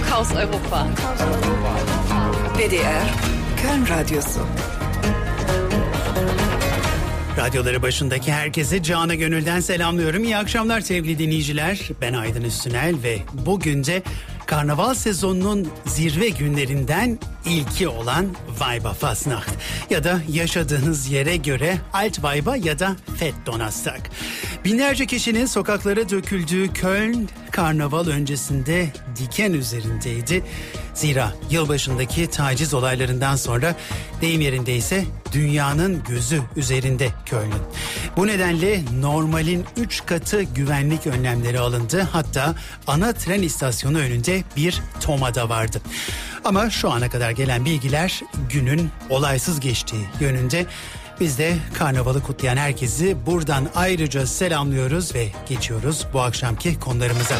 Funkhaus Europa. WDR Köln Radyosu. Radyoları başındaki herkese Can'a Gönül'den selamlıyorum. İyi akşamlar sevgili dinleyiciler. Ben Aydın Üstünel ve bugün de karnaval sezonunun zirve günlerinden ilki olan Weiba Fasnacht ya da yaşadığınız yere göre Alt Weiba ya da Fett Donnerstag. Binlerce kişinin sokaklara döküldüğü Köln karnaval öncesinde diken üzerindeydi. Zira yılbaşındaki taciz olaylarından sonra deyim yerindeyse dünyanın gözü üzerinde Köln'ün. Bu nedenle normalin 3 katı güvenlik önlemleri alındı. Hatta ana tren istasyonu önünde bir tomada vardı. Ama şu ana kadar gelen bilgiler günün olaysız geçtiği yönünde. Biz de karnavalı kutlayan herkesi buradan ayrıca selamlıyoruz ve geçiyoruz bu akşamki konularımıza.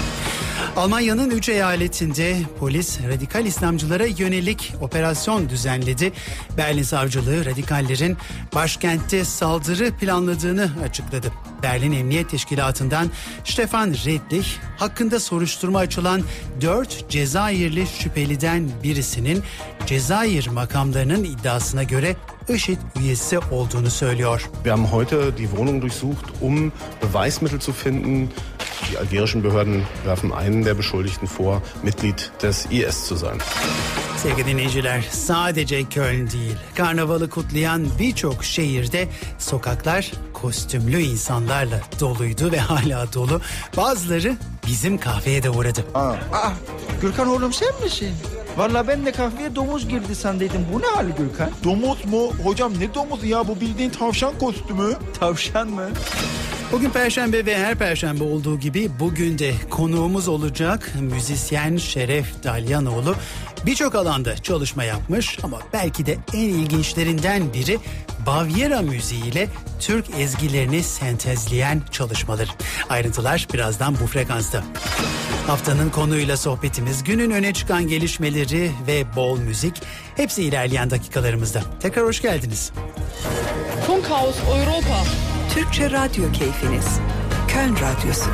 Almanya'nın 3 eyaletinde polis radikal İslamcılara yönelik operasyon düzenledi. Berlin savcılığı radikallerin başkentte saldırı planladığını açıkladı. Berlin Emniyet Teşkilatı'ndan Stefan Redlich hakkında soruşturma açılan 4 Cezayirli şüpheliden birisinin Cezayir makamlarının iddiasına göre IŞİD üyesi olduğunu söylüyor. Wir haben heute die Wohnung durchsucht, um Beweismittel zu finden. Die algerischen Behörden werfen einen der Beschuldigten vor, Mitglied des IS zu sein. Sevgili dinleyiciler sadece Köln değil karnavalı kutlayan birçok şehirde sokaklar kostümlü insanlarla doluydu ve hala dolu. Bazıları bizim kahveye de uğradı. Aa, Gürkan oğlum sen misin? Valla ben de kahveye domuz girdi sandıydım. Bu ne hali Gürkan? Domuz mu? Hocam ne domuzu ya bu bildiğin tavşan kostümü. Tavşan mı? Bugün Perşembe ve her Perşembe olduğu gibi bugün de konuğumuz olacak müzisyen Şeref Dalyanoğlu. Birçok alanda çalışma yapmış ama belki de en ilginçlerinden biri Bavyera müziğiyle Türk ezgilerini sentezleyen çalışmaları. Ayrıntılar birazdan bu frekansta. Haftanın konuyla sohbetimiz, günün öne çıkan gelişmeleri ve bol müzik hepsi ilerleyen dakikalarımızda. Tekrar hoş geldiniz. Funkhaus Europa. Türkçe Radyo Keyfiniz. Köln Radyosu.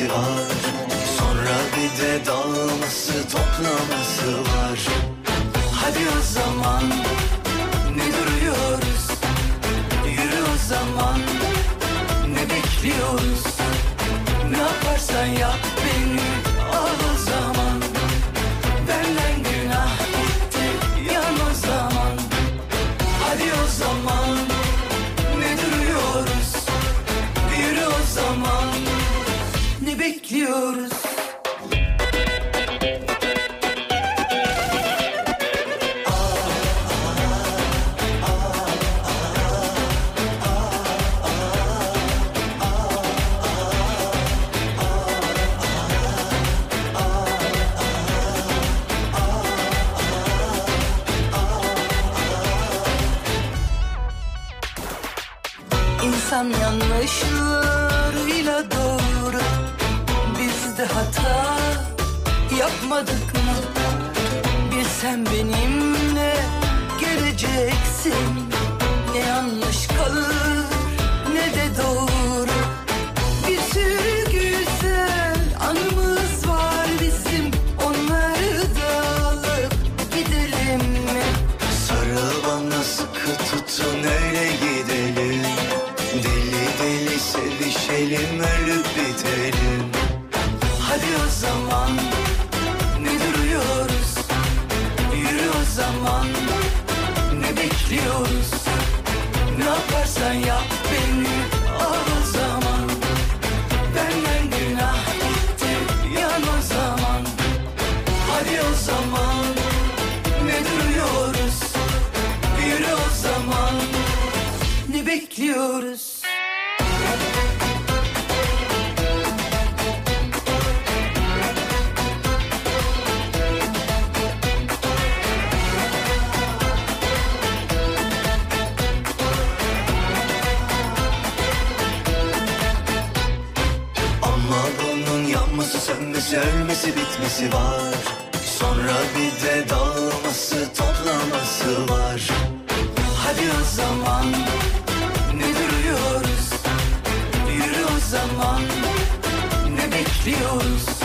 Bitmesi var Sonra bir de dağılması toplaması var Hadi o zaman ne duruyoruz? Yürü o zaman ne bekliyoruz? Ne yaparsan yap beni ne bekliyoruz? Yanması sönmesi ölmesi bitmesi var Sonra bir de dağılması toplaması var Hadi o zaman ne duruyoruz? Yürü o zaman ne bekliyoruz?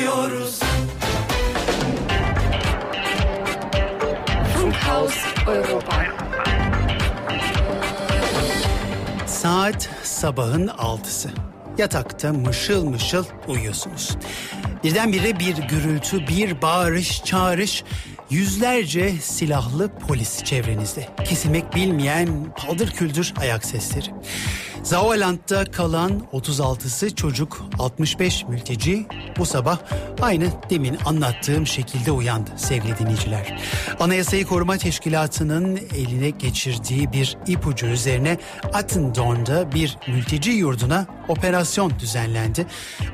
Ne bekliyoruz Funkhaus Europa. Saat sabahın altısı. Yatakta mışıl mışıl uyuyorsunuz. Birdenbire bir gürültü, bir bağırış, çağrış, yüzlerce silahlı polis çevrenizde. Kesilmek bilmeyen paldır küldür ayak sesleri. Zauerland'da kalan 36'sı çocuk, 65 mülteci bu sabah aynı demin anlattığım şekilde uyandı sevgili dinleyiciler. Anayasayı Koruma Teşkilatı'nın eline geçirdiği bir ipucu üzerine Attendorn'da bir mülteci yurduna operasyon düzenlendi.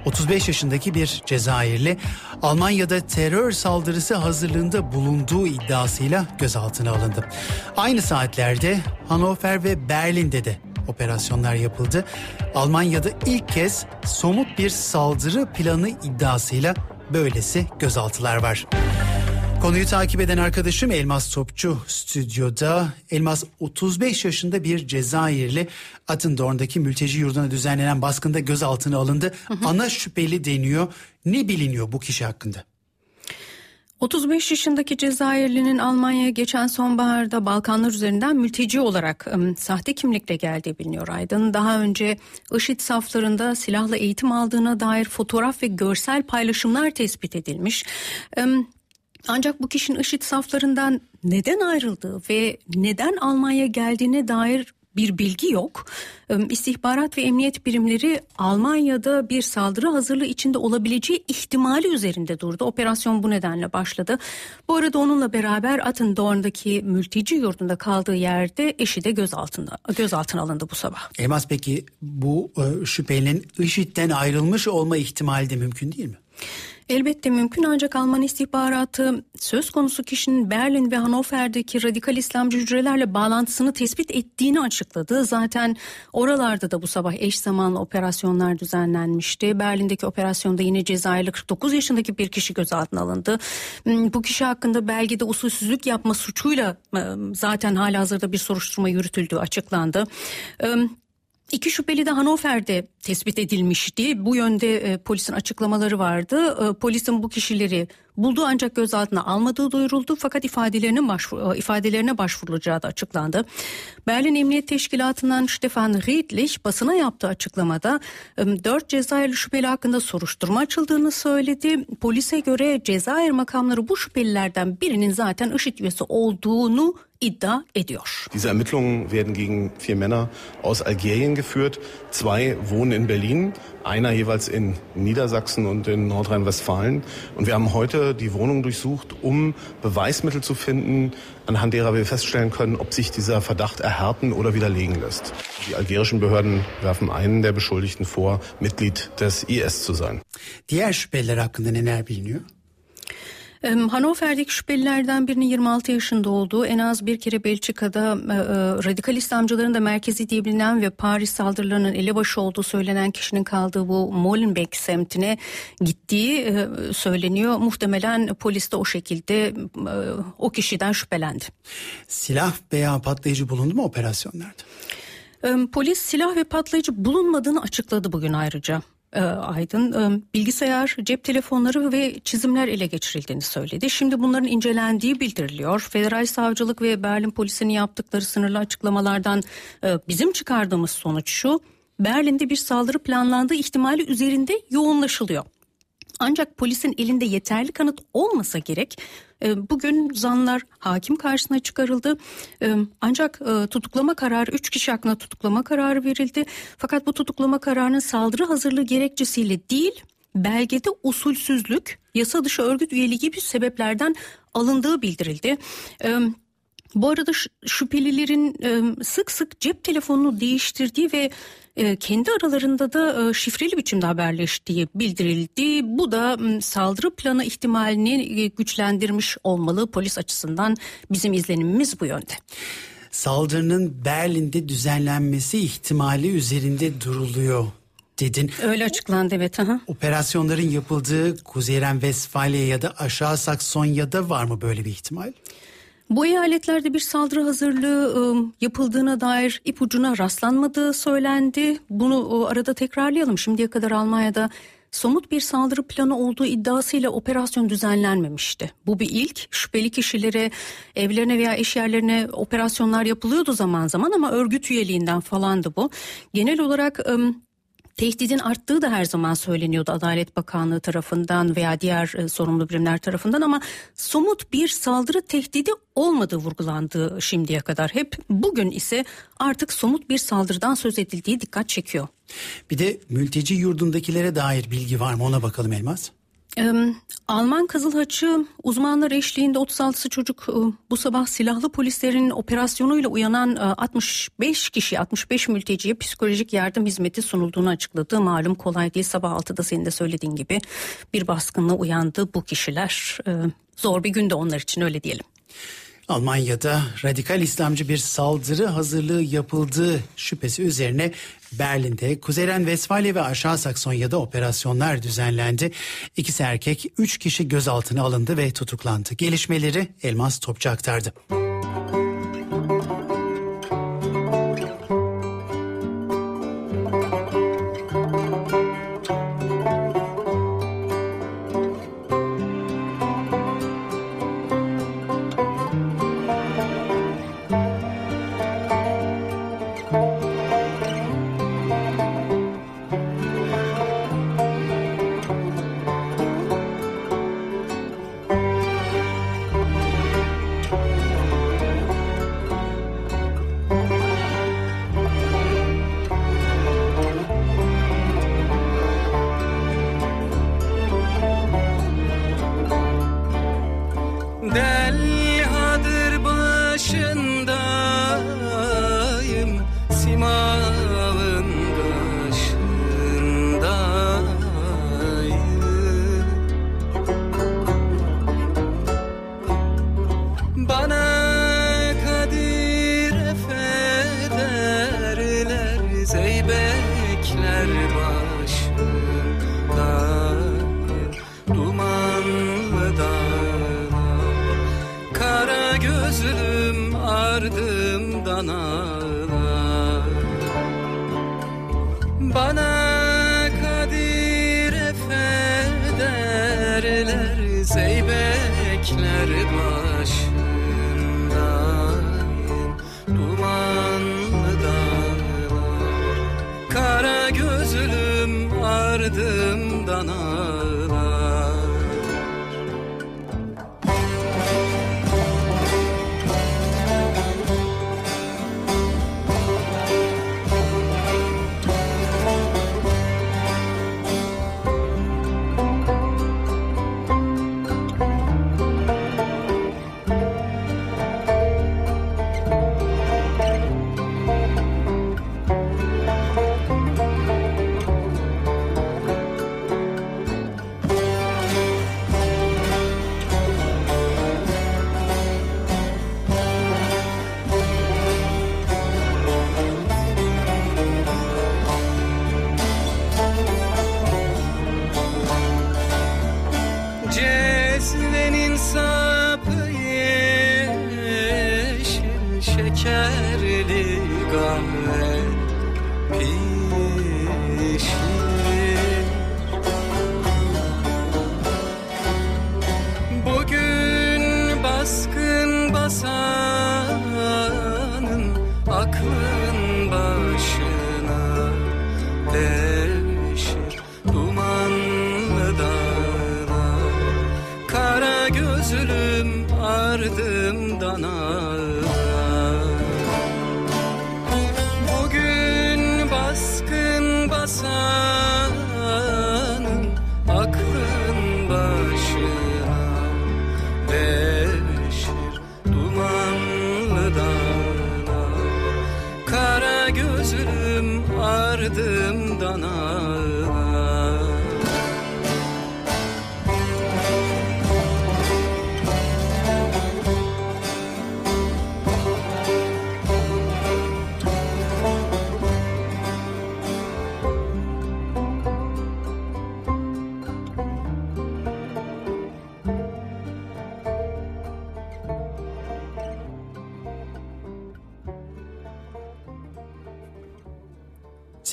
35 yaşındaki bir Cezayirli Almanya'da terör saldırısı hazırlığında bulunduğu iddiasıyla gözaltına alındı. Aynı saatlerde Hannover ve Berlin'de de operasyonlar yapıldı. Almanya'da ilk kez somut bir saldırı planı iddiasıyla böylesi gözaltılar var. Konuyu takip eden arkadaşım Elmas Topçu stüdyoda. Elmas 35 yaşında bir Cezayirli Attendorn'daki mülteci yurduna düzenlenen baskında gözaltına alındı. Ana şüpheli deniyor. Ne biliniyor bu kişi hakkında? 35 yaşındaki Cezayirli'nin Almanya'ya geçen sonbaharda Balkanlar üzerinden mülteci olarak ım, sahte kimlikle geldiği biliniyor Aydın. Daha önce IŞİD saflarında silahla eğitim aldığına dair fotoğraf ve görsel paylaşımlar tespit edilmiş. Im, ancak bu kişinin IŞİD saflarından neden ayrıldığı ve neden Almanya'ya geldiğine dair bir bilgi yok. İstihbarat ve emniyet birimleri Almanya'da bir saldırı hazırlığı içinde olabileceği ihtimali üzerinde durdu. Operasyon bu nedenle başladı. Bu arada onunla beraber Attendorn'daki mülteci yurdunda kaldığı yerde eşi de gözaltında gözaltına alındı bu sabah. Elmas peki bu e, şüphelinin IŞİD'den ayrılmış olma ihtimali de mümkün değil mi? Elbette mümkün ancak Alman istihbaratı söz konusu kişinin Berlin ve Hannover'deki radikal İslamcı hücrelerle bağlantısını tespit ettiğini açıkladı. Zaten oralarda da bu sabah eş zamanlı operasyonlar düzenlenmişti. Berlin'deki operasyonda yine Cezayirli 49 yaşındaki bir kişi gözaltına alındı. Hmm, Bu kişi hakkında belgede usulsüzlük yapma suçuyla e, zaten halihazırda bir soruşturma yürütüldüğü açıklandı. İki şüpheli de Hannover'de tespit edilmişti. Bu yönde e, polisin açıklamaları vardı. E, polisin bu kişileri bulduğu ancak gözaltına almadığı duyuruldu. Fakat ifadelerinin başvur, e, ifadelerine başvurulacağı da açıklandı. Berlin Emniyet Teşkilatı'ndan Stefan Riedlich basına yaptığı açıklamada e, dört Cezayirli şüpheli hakkında soruşturma açıldığını söyledi. Polise göre Cezayir makamları bu şüphelilerden birinin zaten IŞİD üyesi olduğunu iddia ediyor. Diese Ermittlungen werden gegen vier Männer aus Algerien geführt. Zwei wohnen in Berlin, einer jeweils in Niedersachsen und in Nordrhein-Westfalen. Und wir haben heute die Wohnung durchsucht, um Beweismittel zu finden, anhand derer wir feststellen können, ob sich dieser Verdacht erhärten oder widerlegen lässt. Die algerischen Behörden werfen einen der Beschuldigten vor, Mitglied des IS zu sein. Diğer şüpheliler hakkında neler biliniyor? Hannover'deki şüphelilerden birinin 26 yaşında olduğu, en az bir kere Belçika'da e, e, radikal İslamcıların da merkezi diye bilinen ve Paris saldırılarının elebaşı olduğu söylenen kişinin kaldığı bu Molenbeek semtine gittiği e, söyleniyor. Muhtemelen polis de o şekilde e, o kişiden şüphelendi. Silah veya patlayıcı bulundu mu operasyonlarda? Polis silah ve patlayıcı bulunmadığını açıkladı bugün ayrıca. E, Aydın e, bilgisayar, cep telefonları ve çizimler ele geçirildiğini söyledi. Şimdi bunların incelendiği bildiriliyor. Federal Savcılık ve Berlin polisinin yaptıkları sınırlı açıklamalardan e, bizim çıkardığımız sonuç şu. Berlin'de bir saldırı planlandığı ihtimali üzerinde yoğunlaşılıyor. Ancak polisin elinde yeterli kanıt olmasa gerek bugün zanlar hakim karşısına çıkarıldı. E, ancak e, tutuklama kararı 3 kişi hakkında tutuklama kararı verildi. Fakat bu tutuklama kararının saldırı hazırlığı gerekçesiyle değil belgede usulsüzlük, yasa dışı örgüt üyeliği gibi sebeplerden alındığı bildirildi. Bu arada şüphelilerin sık sık cep telefonunu değiştirdiği ve e, kendi aralarında da e, şifreli biçimde haberleştiği bildirildi. Bu da saldırı planı ihtimalini e, güçlendirmiş olmalı polis açısından bizim izlenimimiz bu yönde. Saldırının Berlin'de düzenlenmesi ihtimali üzerinde duruluyor dedin. Öyle açıklandı evet. Aha. Operasyonların yapıldığı Kuzeyren Westfalia ya da Aşağı Saksonya'da var mı böyle bir ihtimal? Bu eyaletlerde bir saldırı hazırlığı ıı, yapıldığına dair ipucuna rastlanmadığı söylendi. Bunu arada tekrarlayalım. Şimdiye kadar Almanya'da somut bir saldırı planı olduğu iddiasıyla operasyon düzenlenmemişti. Bu bir ilk. Şüpheli kişilere evlerine veya eş yerlerine operasyonlar yapılıyordu zaman zaman ama örgüt üyeliğinden falandı bu. Genel olarak Tehdidin arttığı da her zaman söyleniyordu Adalet Bakanlığı tarafından veya diğer e, sorumlu birimler tarafından ama somut bir saldırı tehdidi olmadığı vurgulandı şimdiye kadar. Hep bugün ise artık somut bir saldırıdan söz edildiği dikkat çekiyor. Bir de mülteci yurdundakilere dair bilgi var mı ona bakalım Elmas. Alman Kızıl Haçı uzmanlar eşliğinde 36 çocuk bu sabah silahlı polislerin operasyonuyla uyanan 65 kişi 65 mülteciye psikolojik yardım hizmeti sunulduğunu açıkladı. Malum kolay değil sabah 6'da senin de söylediğin gibi bir baskınla uyandı bu kişiler. Zor bir günde onlar için öyle diyelim. Almanya'da radikal İslamcı bir saldırı hazırlığı yapıldığı şüphesi üzerine Berlin'de, Kuzeyren Westfalia ve Aşağı Saksonya'da operasyonlar düzenlendi. İkisi erkek, üç kişi gözaltına alındı ve tutuklandı. Gelişmeleri Elmas Topçu aktardı. gözlüm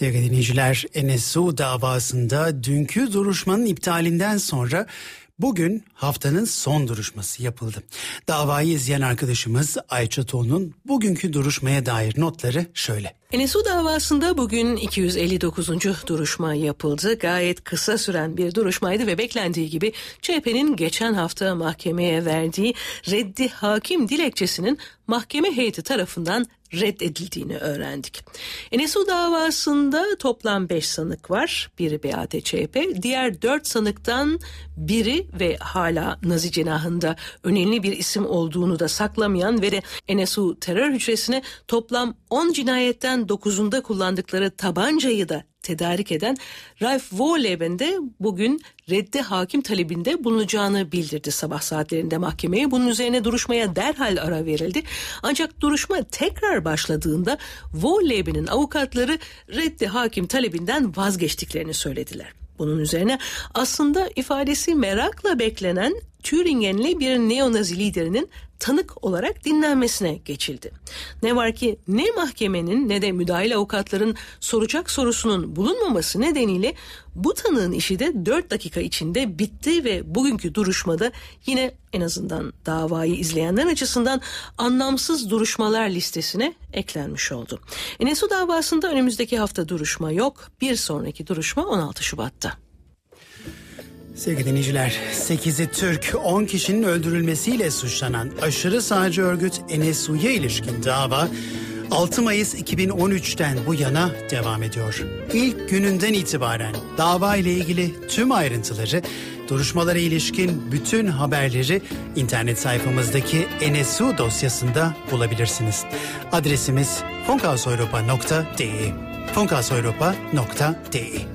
Sevgili dinleyiciler, NSU davasında dünkü duruşmanın iptalinden sonra bugün haftanın son duruşması yapıldı. Davayı izleyen arkadaşımız Ayça Toğ'un bugünkü duruşmaya dair notları şöyle. NSU davasında bugün 259. duruşma yapıldı. Gayet kısa süren bir duruşmaydı ve beklendiği gibi CHP'nin geçen hafta mahkemeye verdiği reddi hakim dilekçesinin mahkeme heyeti tarafından reddedildiğini öğrendik. NSU davasında toplam 5 sanık var. Biri BATÇP, diğer 4 sanıktan biri ve hala Nazi cenahında önemli bir isim olduğunu da saklamayan ve de NSU terör hücresine toplam 10 cinayetten 9'unda kullandıkları tabancayı da tedarik eden Ralph Wohleben de bugün reddi hakim talebinde bulunacağını bildirdi sabah saatlerinde mahkemeye. Bunun üzerine duruşmaya derhal ara verildi. Ancak duruşma tekrar başladığında Wohleben'in avukatları reddi hakim talebinden vazgeçtiklerini söylediler. Bunun üzerine aslında ifadesi merakla beklenen Thüringenli bir neonazi liderinin tanık olarak dinlenmesine geçildi. Ne var ki ne mahkemenin ne de müdahil avukatların soracak sorusunun bulunmaması nedeniyle bu tanığın işi de 4 dakika içinde bitti ve bugünkü duruşmada yine en azından davayı izleyenler açısından anlamsız duruşmalar listesine eklenmiş oldu. Enesu davasında önümüzdeki hafta duruşma yok. Bir sonraki duruşma 16 Şubat'ta. Sevgili dinleyiciler, 8'i Türk, 10 kişinin öldürülmesiyle suçlanan aşırı sağcı örgüt NSU'ya ilişkin dava 6 Mayıs 2013'ten bu yana devam ediyor. İlk gününden itibaren dava ile ilgili tüm ayrıntıları, duruşmalara ilişkin bütün haberleri internet sayfamızdaki NSU dosyasında bulabilirsiniz. Adresimiz fonkaseuropa.de fonkaseuropa.de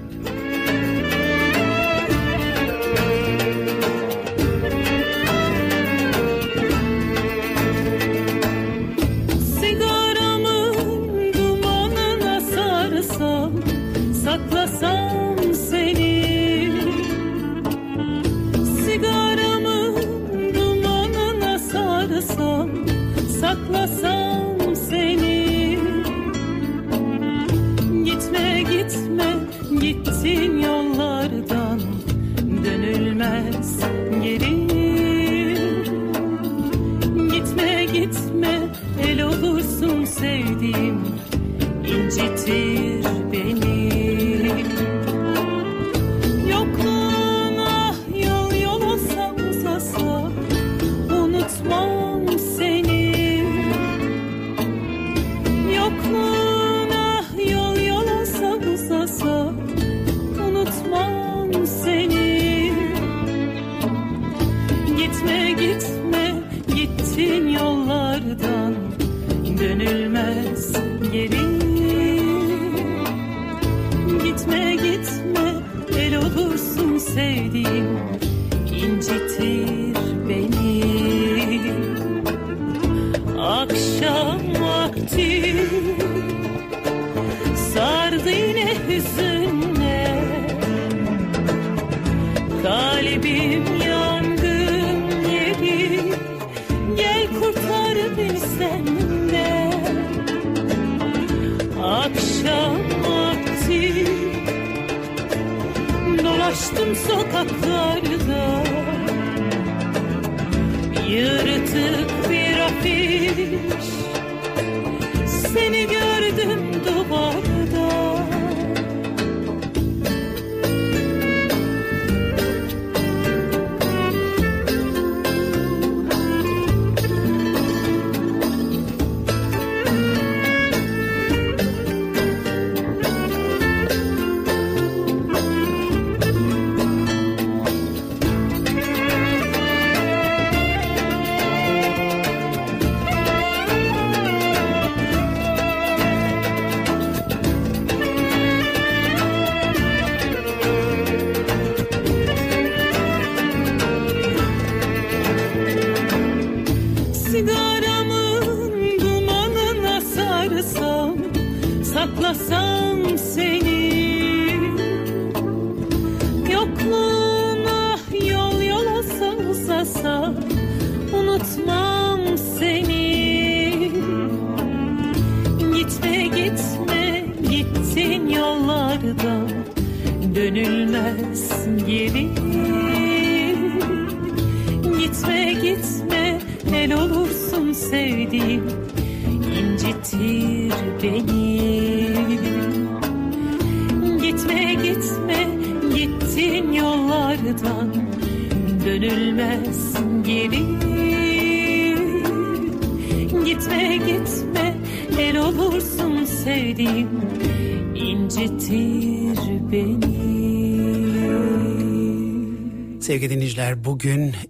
Saklasam seni. Gitme gitme gittin yollardan. Dönülmez geri. Gitme gitme el olursun sevdiğim. İncitir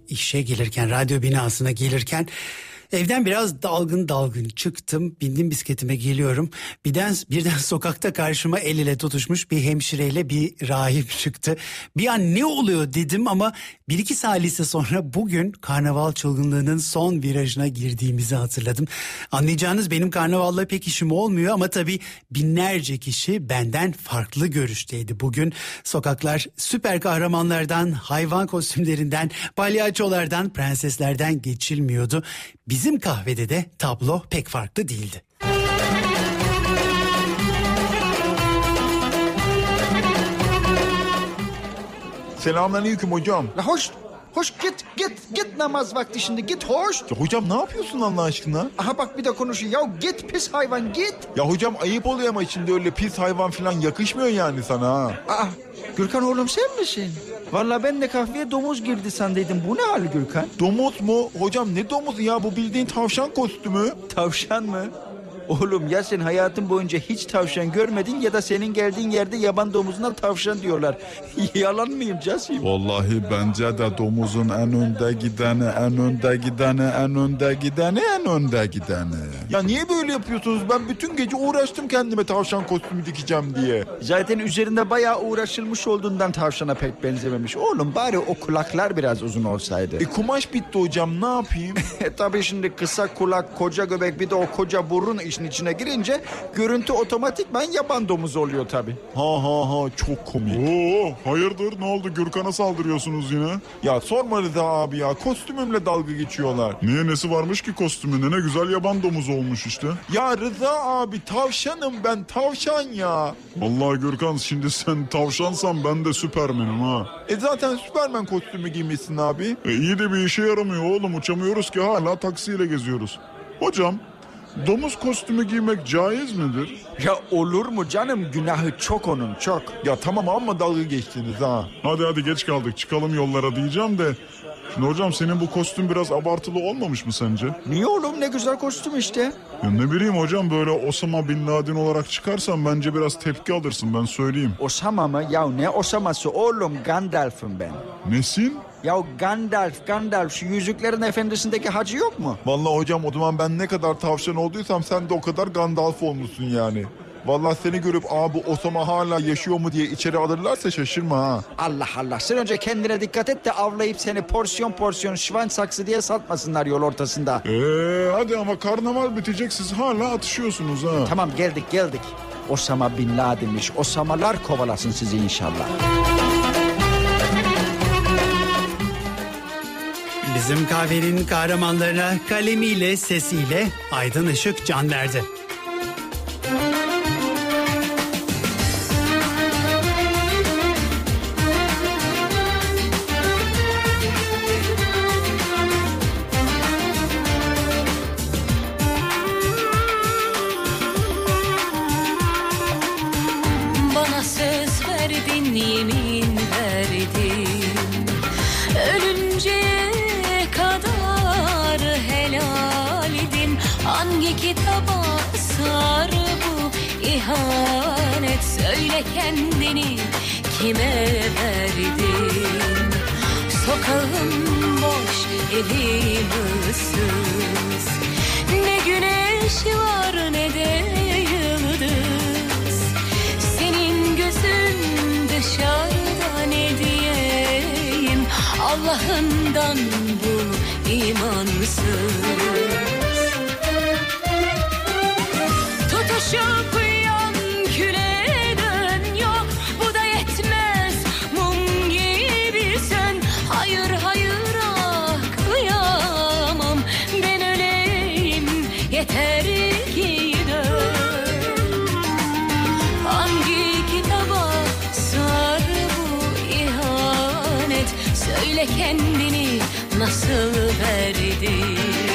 işe gelirken, radyo binasına gelirken evden biraz dalgın dalgın çıktım. Bindim bisikletime geliyorum. Birden, birden sokakta karşıma el ile tutuşmuş bir hemşireyle bir rahip çıktı. Bir an ne oluyor dedim ama bir iki salise sonra bugün karnaval çılgınlığının son virajına girdiğimizi hatırladım. Anlayacağınız benim karnavalla pek işim olmuyor ama tabii binlerce kişi benden farklı görüşteydi. Bugün sokaklar süper kahramanlardan, hayvan kostümlerinden, palyaçolardan, prenseslerden geçilmiyordu. Bizim kahvede de tablo pek farklı değildi. Selamünaleyküm hocam. La hoş, hoş git, git, git namaz vakti şimdi git hoş. Ya hocam ne yapıyorsun Allah aşkına? Aha bak bir de konuşuyor. Ya git pis hayvan git. Ya hocam ayıp oluyor ama şimdi öyle pis hayvan falan yakışmıyor yani sana ha. Aa, Gürkan oğlum sen misin? Vallahi ben de kahveye domuz girdi sandıydım. Bu ne hali Gürkan? Domuz mu? Hocam ne domuzu ya bu bildiğin tavşan kostümü. Tavşan mı? Oğlum ya sen hayatın boyunca hiç tavşan görmedin ya da senin geldiğin yerde yaban domuzuna tavşan diyorlar. Yalan mıyım Casim? Vallahi bence de domuzun en önde gideni, en önde gideni, en önde gideni, en önde gideni. Ya niye böyle yapıyorsunuz? Ben bütün gece uğraştım kendime tavşan kostümü dikeceğim diye. Zaten üzerinde bayağı uğraşılmış olduğundan tavşana pek benzememiş. Oğlum bari o kulaklar biraz uzun olsaydı. E kumaş bitti hocam ne yapayım? E tabii şimdi kısa kulak, koca göbek bir de o koca burun işin içine girince görüntü otomatikman yaban domuzu oluyor tabii. Ha ha ha çok komik. Oo, hayırdır ne oldu Gürkan'a saldırıyorsunuz yine? Ya sorma Rıza abi ya kostümümle dalga geçiyorlar. Niye nesi varmış ki kostümünde ne güzel yaban domuzu olmuş işte. Ya Rıza abi tavşanım ben tavşan ya. Vallahi Gürkan şimdi sen tavşansan ben de süpermenim ha. E zaten Süpermen kostümü giymişsin abi. E iyi de bir işe yaramıyor oğlum uçamıyoruz ki hala taksiyle geziyoruz. Hocam domuz kostümü giymek caiz midir? Ya olur mu canım günahı çok onun çok. Ya tamam ama dalga geçtiniz ha. Hadi hadi geç kaldık çıkalım yollara diyeceğim de. Şimdi hocam senin bu kostüm biraz abartılı olmamış mı sence? Niye oğlum ne güzel kostüm işte. Ya ne bileyim hocam böyle Osama Bin Laden olarak çıkarsan bence biraz tepki alırsın ben söyleyeyim. Osama mı? Ya ne Osama'sı oğlum Gandalf'ım ben. Nesin? Ya Gandalf, Gandalf şu Yüzüklerin Efendisi'ndeki hacı yok mu? Vallahi hocam o zaman ben ne kadar tavşan olduysam sen de o kadar Gandalf olmuşsun yani. Vallahi seni görüp abi Osama hala yaşıyor mu diye içeri alırlarsa şaşırma ha. Allah Allah sen önce kendine dikkat et de avlayıp seni porsiyon porsiyon şivan saksı diye satmasınlar yol ortasında. Eee hadi ama karnaval bitecek siz hala atışıyorsunuz ha. Tamam geldik geldik. Osama Bin Laden'miş. Osamalar kovalasın sizi inşallah. Bizim kahvenin kahramanlarına kalemiyle, sesiyle Aydın Işık can verdi. Nasıl verdin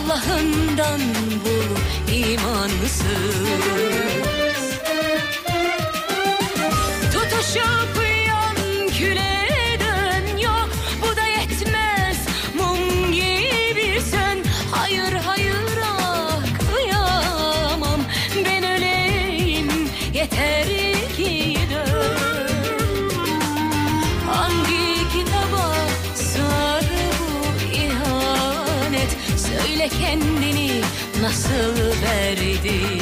Allah'ından bul imansız nasıl verdin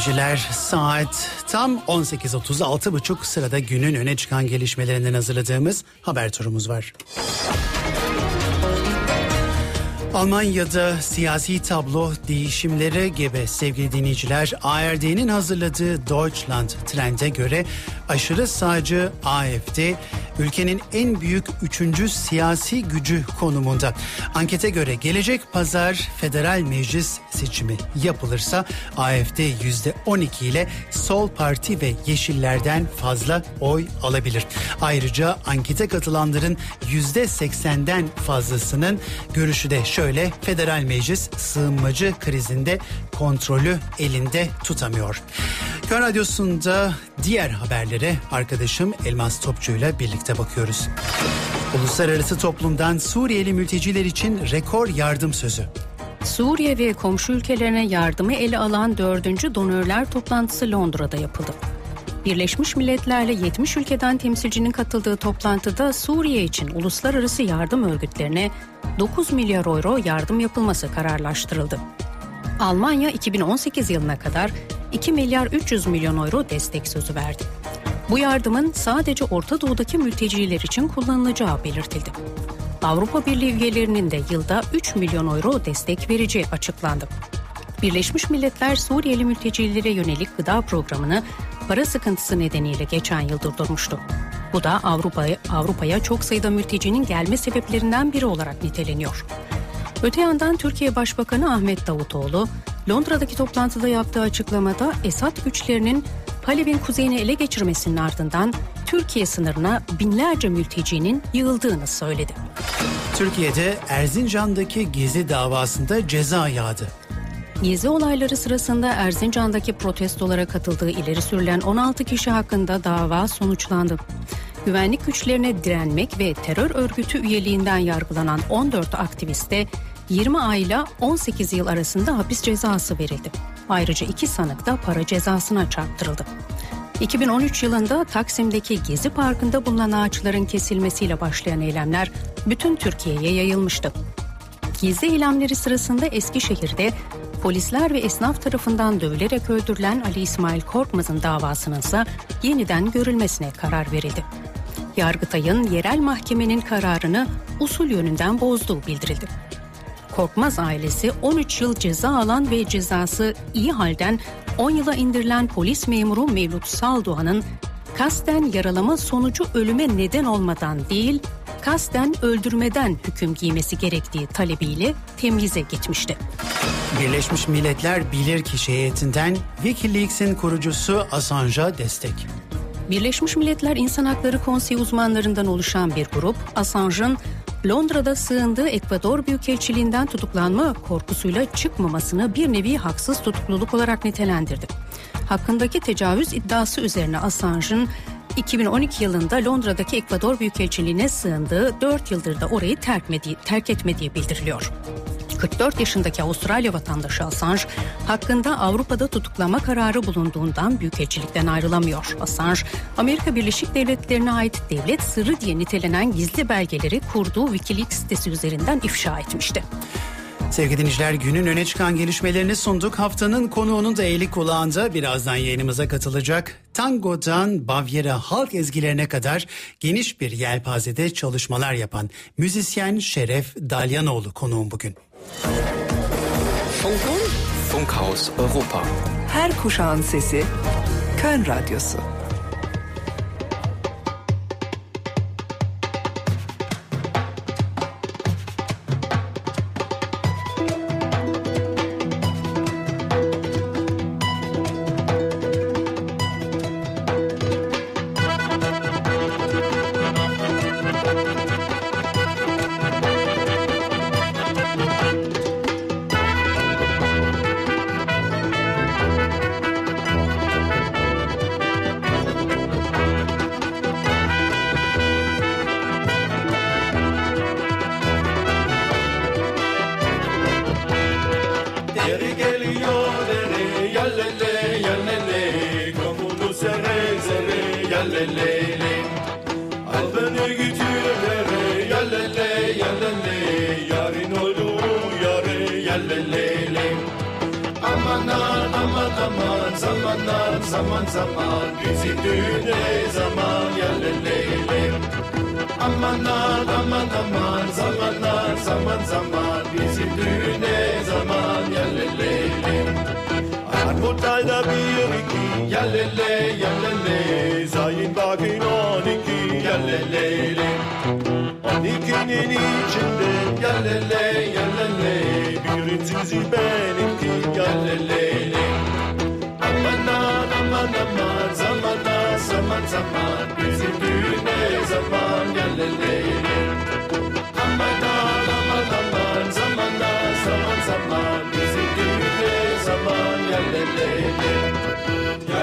dinleyiciler saat tam 18.30 buçuk sırada günün öne çıkan gelişmelerinden hazırladığımız haber turumuz var. Almanya'da siyasi tablo değişimlere gebe sevgili dinleyiciler. ARD'nin hazırladığı Deutschland Trend'e göre aşırı sağcı AFD ülkenin en büyük üçüncü siyasi gücü konumunda. Ankete göre gelecek pazar federal meclis seçimi yapılırsa AFD yüzde 12 ile Sol Parti ve Yeşillerden fazla oy alabilir. Ayrıca ankete katılanların yüzde 80'den fazlasının görüşü de şöyle federal meclis sığınmacı krizinde kontrolü elinde tutamıyor. Kör Radyosu'nda diğer haberlere arkadaşım Elmas Topçu ile birlikte bakıyoruz. Uluslararası toplumdan Suriyeli mülteciler için rekor yardım sözü. Suriye ve komşu ülkelerine yardımı ele alan 4. donörler toplantısı Londra'da yapıldı. Birleşmiş Milletler'le 70 ülkeden temsilcinin katıldığı toplantıda Suriye için uluslararası yardım örgütlerine 9 milyar euro yardım yapılması kararlaştırıldı. Almanya 2018 yılına kadar 2 milyar 300 milyon euro destek sözü verdi. Bu yardımın sadece Orta Doğu'daki mülteciler için kullanılacağı belirtildi. Avrupa Birliği üyelerinin de yılda 3 milyon euro destek vereceği açıklandı. Birleşmiş Milletler Suriyeli mültecilere yönelik gıda programını para sıkıntısı nedeniyle geçen yıl durdurmuştu. Bu da Avrupa'ya Avrupa'ya çok sayıda mültecinin gelme sebeplerinden biri olarak niteleniyor. Öte yandan Türkiye Başbakanı Ahmet Davutoğlu, Londra'daki toplantıda yaptığı açıklamada Esad güçlerinin Halep'in kuzeyini ele geçirmesinin ardından Türkiye sınırına binlerce mültecinin yığıldığını söyledi. Türkiye'de Erzincan'daki gezi davasında ceza yağdı. Gezi olayları sırasında Erzincan'daki protestolara katıldığı ileri sürülen 16 kişi hakkında dava sonuçlandı. Güvenlik güçlerine direnmek ve terör örgütü üyeliğinden yargılanan 14 aktiviste 20 ayla 18 yıl arasında hapis cezası verildi. Ayrıca iki sanık da para cezasına çarptırıldı. 2013 yılında Taksim'deki Gezi Parkı'nda bulunan ağaçların kesilmesiyle başlayan eylemler bütün Türkiye'ye yayılmıştı. Gezi eylemleri sırasında Eskişehir'de polisler ve esnaf tarafından dövülerek öldürülen Ali İsmail Korkmaz'ın davasının ise yeniden görülmesine karar verildi. Yargıtay'ın yerel mahkemenin kararını usul yönünden bozduğu bildirildi. Korkmaz ailesi 13 yıl ceza alan ve cezası iyi halden 10 yıla indirilen polis memuru Mevlüt Saldoğan'ın kasten yaralama sonucu ölüme neden olmadan değil, kasten öldürmeden hüküm giymesi gerektiği talebiyle temyize gitmişti. Birleşmiş Milletler Bilirkişi heyetinden Wikileaks'in kurucusu Assange'a destek. Birleşmiş Milletler İnsan Hakları Konseyi uzmanlarından oluşan bir grup, Assange'ın Londra'da sığındığı Ekvador Büyükelçiliğinden tutuklanma korkusuyla çıkmamasını bir nevi haksız tutukluluk olarak nitelendirdi. Hakkındaki tecavüz iddiası üzerine Assange'ın 2012 yılında Londra'daki Ekvador Büyükelçiliğine sığındığı 4 yıldır da orayı terk, etmediği, terk etmediği bildiriliyor. 44 yaşındaki Avustralya vatandaşı Assange hakkında Avrupa'da tutuklama kararı bulunduğundan büyükelçilikten ayrılamıyor. Assange, Amerika Birleşik Devletleri'ne ait devlet sırrı diye nitelenen gizli belgeleri kurduğu Wikileaks sitesi üzerinden ifşa etmişti. Sevgili dinleyiciler günün öne çıkan gelişmelerini sunduk. Haftanın konuğunun da eli kulağında birazdan yayınımıza katılacak. Tango'dan Bavyera halk ezgilerine kadar geniş bir yelpazede çalışmalar yapan müzisyen Şeref Dalyanoğlu konuğum bugün. Funkhaus Europa. Her kuşağın sesi, Köln Radyosu.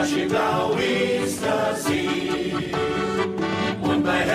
naszej blauista See. Und bei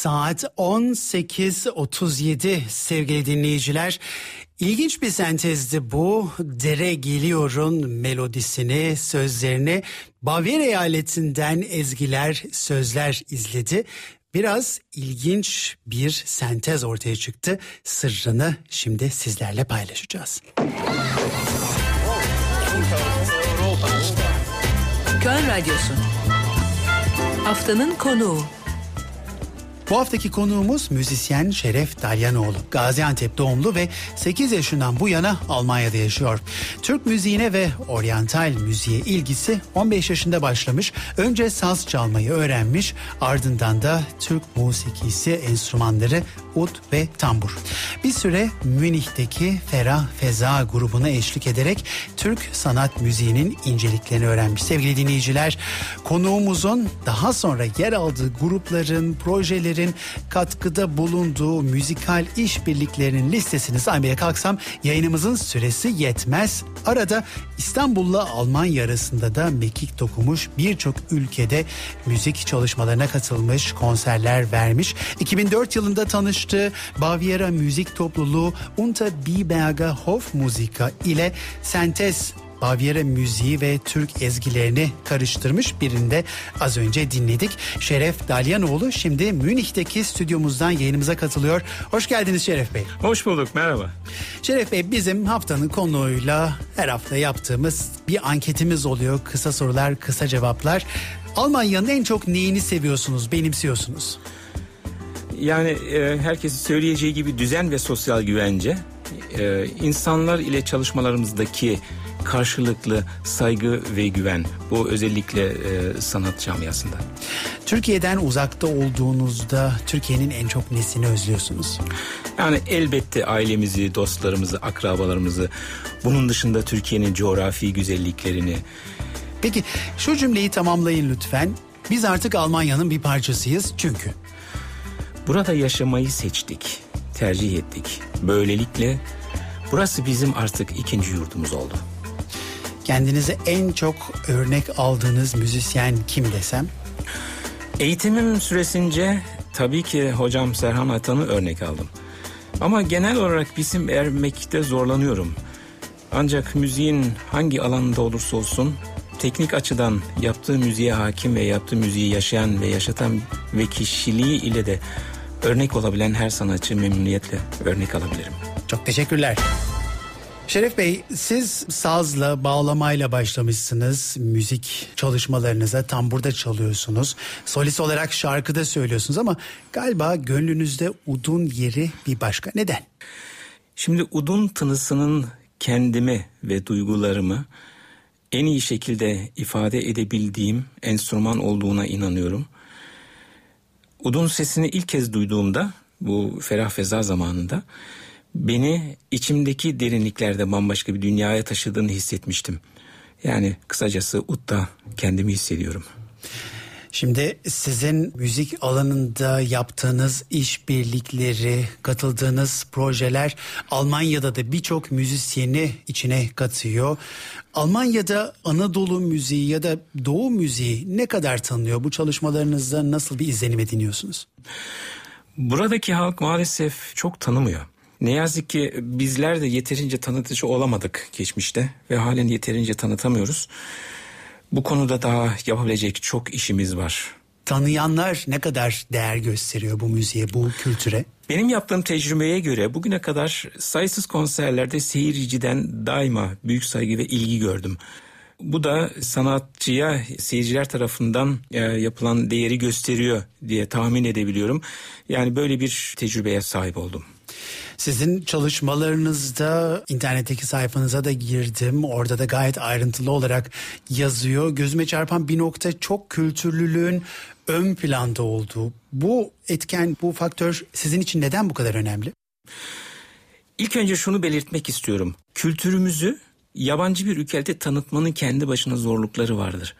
saat 18.37 sevgili dinleyiciler. İlginç bir sentezdi bu. Dere Geliyor'un melodisini, sözlerini Bavyera eyaletinden ezgiler, sözler izledi. Biraz ilginç bir sentez ortaya çıktı. Sırrını şimdi sizlerle paylaşacağız. Köln Radyosu. Haftanın konuğu. Bu haftaki konuğumuz müzisyen Şeref Dalyanoğlu. Gaziantep doğumlu ve 8 yaşından bu yana Almanya'da yaşıyor. Türk müziğine ve oryantal müziğe ilgisi 15 yaşında başlamış. Önce saz çalmayı öğrenmiş, ardından da Türk musikisi enstrümanları ud ve tambur. Bir süre Münih'teki Ferah Feza grubuna eşlik ederek Türk sanat müziğinin inceliklerini öğrenmiş. Sevgili dinleyiciler, konuğumuzun daha sonra yer aldığı grupların, projelerin katkıda bulunduğu müzikal işbirliklerinin listesini saymaya kalksam yayınımızın süresi yetmez. Arada İstanbul'la Almanya arasında da mekik dokumuş birçok ülkede müzik çalışmalarına katılmış, konserler vermiş. 2004 yılında tanıştığı Baviera Müzik Topluluğu Unterbiberger Hofmusika ile sentez Baviera müziği ve Türk ezgilerini karıştırmış birinde az önce dinledik. Şeref Dalyanoğlu şimdi Münih'teki stüdyomuzdan yayınımıza katılıyor. Hoş geldiniz Şeref Bey. Hoş bulduk merhaba. Şeref Bey bizim haftanın konuğuyla her hafta yaptığımız bir anketimiz oluyor. Kısa sorular, kısa cevaplar. Almanya'nın en çok neyini seviyorsunuz, benimsiyorsunuz? Yani e, herkesin söyleyeceği gibi düzen ve sosyal güvence, e, insanlar ile çalışmalarımızdaki karşılıklı saygı ve güven. Bu özellikle e, sanat camiasında. Türkiye'den uzakta olduğunuzda Türkiye'nin en çok nesini özlüyorsunuz? Yani elbette ailemizi, dostlarımızı, akrabalarımızı, bunun dışında Türkiye'nin coğrafi güzelliklerini. Peki şu cümleyi tamamlayın lütfen. Biz artık Almanya'nın bir parçasıyız çünkü. Burada yaşamayı seçtik, tercih ettik. Böylelikle burası bizim artık ikinci yurdumuz oldu. Kendinize en çok örnek aldığınız müzisyen kim desem? Eğitimim süresince tabii ki hocam Serhan Atan'ı örnek aldım. Ama genel olarak bizim vermekte zorlanıyorum. Ancak müziğin hangi alanında olursa olsun teknik açıdan yaptığı müziğe hakim ve yaptığı müziği yaşayan ve yaşatan ve kişiliği ile de örnek olabilen her sanatçı memnuniyetle örnek alabilirim. Çok teşekkürler. Şeref Bey siz sazla bağlamayla başlamışsınız müzik çalışmalarınıza tam burada çalıyorsunuz. Solist olarak şarkıda söylüyorsunuz ama galiba gönlünüzde udun yeri bir başka. Neden? Şimdi udun tınısının kendimi ve duygularımı en iyi şekilde ifade edebildiğim enstrüman olduğuna inanıyorum. Udun sesini ilk kez duyduğumda bu ferah feza zamanında beni içimdeki derinliklerde bambaşka bir dünyaya taşıdığını hissetmiştim. Yani kısacası Ut'ta kendimi hissediyorum. Şimdi sizin müzik alanında yaptığınız işbirlikleri, katıldığınız projeler Almanya'da da birçok müzisyeni içine katıyor. Almanya'da Anadolu müziği ya da Doğu müziği ne kadar tanınıyor? Bu çalışmalarınızda nasıl bir izlenim ediniyorsunuz? Buradaki halk maalesef çok tanımıyor. Ne yazık ki bizler de yeterince tanıtıcı olamadık geçmişte ve halen yeterince tanıtamıyoruz. Bu konuda daha yapabilecek çok işimiz var. Tanıyanlar ne kadar değer gösteriyor bu müziğe, bu kültüre? Benim yaptığım tecrübeye göre bugüne kadar sayısız konserlerde seyirciden daima büyük saygı ve ilgi gördüm. Bu da sanatçıya seyirciler tarafından e, yapılan değeri gösteriyor diye tahmin edebiliyorum. Yani böyle bir tecrübeye sahip oldum. Sizin çalışmalarınızda internetteki sayfanıza da girdim. Orada da gayet ayrıntılı olarak yazıyor. Gözüme çarpan bir nokta çok kültürlülüğün ön planda olduğu. Bu etken, bu faktör sizin için neden bu kadar önemli? İlk önce şunu belirtmek istiyorum. Kültürümüzü yabancı bir ülkede tanıtmanın kendi başına zorlukları vardır.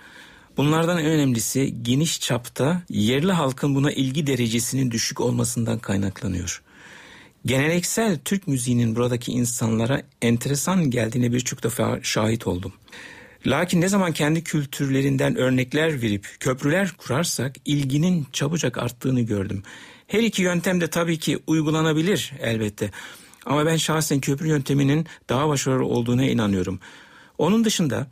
Bunlardan en önemlisi geniş çapta yerli halkın buna ilgi derecesinin düşük olmasından kaynaklanıyor. Geleneksel Türk müziğinin buradaki insanlara enteresan geldiğine birçok defa şahit oldum. Lakin ne zaman kendi kültürlerinden örnekler verip köprüler kurarsak ilginin çabucak arttığını gördüm. Her iki yöntem de tabii ki uygulanabilir elbette. Ama ben şahsen köprü yönteminin daha başarılı olduğuna inanıyorum. Onun dışında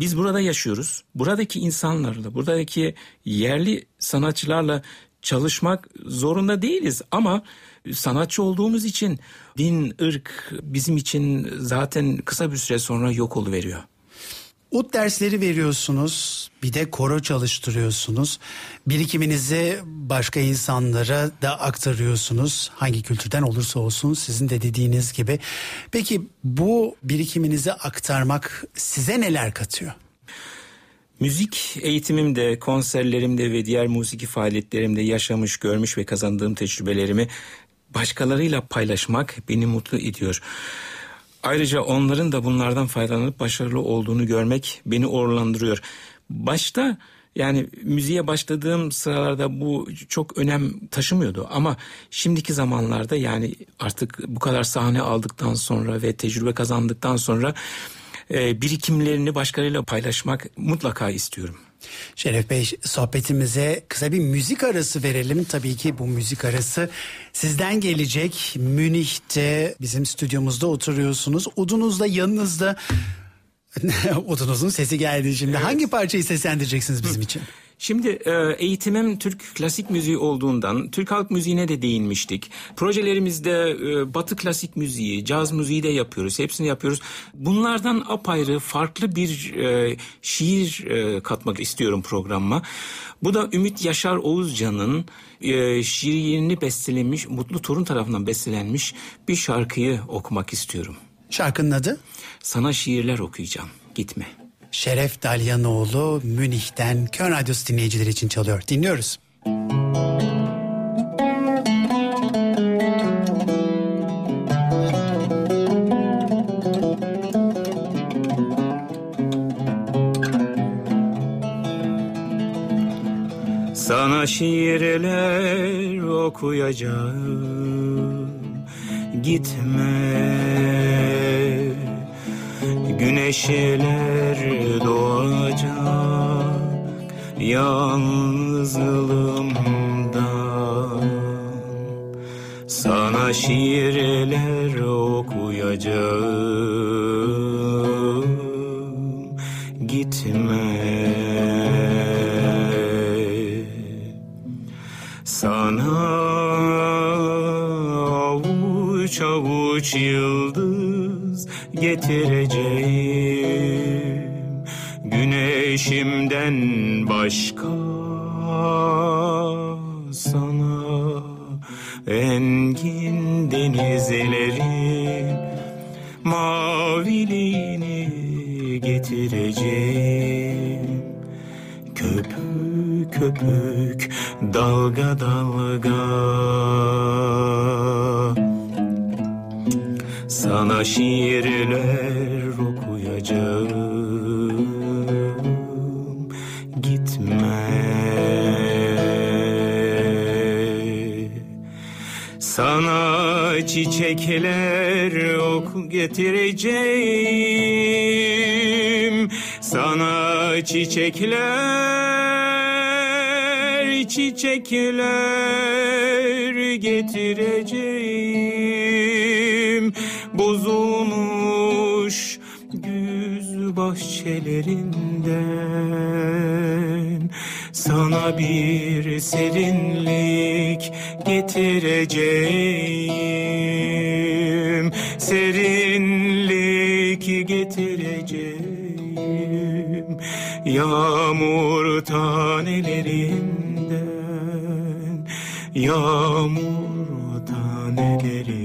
biz burada yaşıyoruz. Buradaki insanlarla, buradaki yerli sanatçılarla çalışmak zorunda değiliz ama sanatçı olduğumuz için din, ırk bizim için zaten kısa bir süre sonra yok oluveriyor. Ut dersleri veriyorsunuz, bir de koro çalıştırıyorsunuz. Birikiminizi başka insanlara da aktarıyorsunuz. Hangi kültürden olursa olsun sizin de dediğiniz gibi. Peki bu birikiminizi aktarmak size neler katıyor? Müzik eğitimimde, konserlerimde ve diğer musiki faaliyetlerimde yaşamış, görmüş ve kazandığım tecrübelerimi başkalarıyla paylaşmak beni mutlu ediyor. Ayrıca onların da bunlardan faydalanıp başarılı olduğunu görmek beni onurlandırıyor. Başta yani müziğe başladığım sıralarda bu çok önem taşımıyordu ama şimdiki zamanlarda yani artık bu kadar sahne aldıktan sonra ve tecrübe kazandıktan sonra e, birikimlerini başkalarıyla paylaşmak mutlaka istiyorum. Şeref Bey sohbetimize kısa bir müzik arası verelim. Tabii ki bu müzik arası sizden gelecek. Münih'te bizim stüdyomuzda oturuyorsunuz. Udunuzda yanınızda Udunuzun sesi geldi şimdi. Evet. Hangi parçayı seslendireceksiniz bizim için? Şimdi e, eğitimim Türk klasik müziği olduğundan Türk halk müziğine de değinmiştik. Projelerimizde e, batı klasik müziği, caz müziği de yapıyoruz. Hepsini yapıyoruz. Bunlardan apayrı farklı bir e, şiir katmak istiyorum programıma. Bu da Ümit Yaşar Oğuzcan'ın şiirini bestelemiş, Mutlu Torun tarafından bestelenmiş bir şarkıyı okumak istiyorum. Şarkının adı? Sana şiirler okuyacağım. Gitme. Şeref Dalyanoğlu Münih'ten Köln Radyosu dinleyicileri için çalıyor. Dinliyoruz. Sana şiirler okuyacağım Gitme Güneşler doğacak yalnızlığımdan Sana şiirler okuyacağım Gitme. Sana avuç avuç yıldız getireceğim. Güneşimden başka sana Engin denizlerin maviliğini getireceğim. Köpük köpük dalga dalga sana şiirler okuyacağım. Gitme. Sana çiçekler oku getireceğim. Sana çiçekler çiçekler getireceğim bahçelerinden sana bir serinlik getireceğim. Serinlik getireceğim yağmur tanelerinden. Yağmur tanelerinden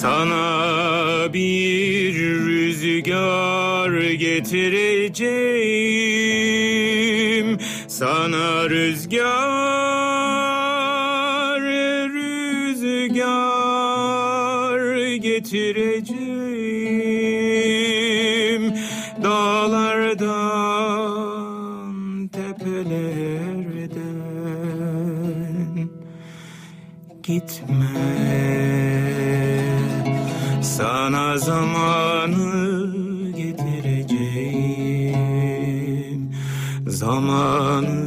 Sana bir rüzgar getireceğim. Sana rüzgar rüzgar getireceğim. Dağlardan tepelerden gitme Sana zamanı getireceğim. Zamanı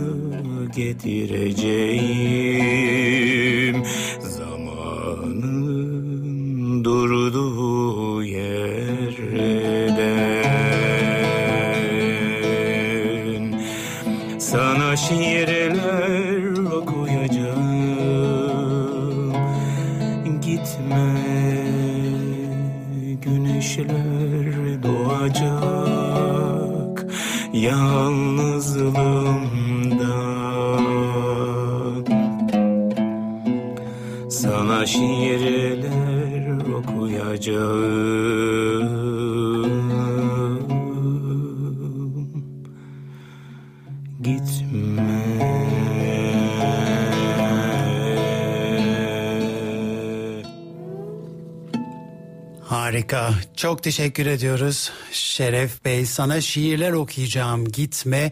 getireceğim Harika. Çok teşekkür ediyoruz. Şeref Bey sana şiirler okuyacağım. Gitme.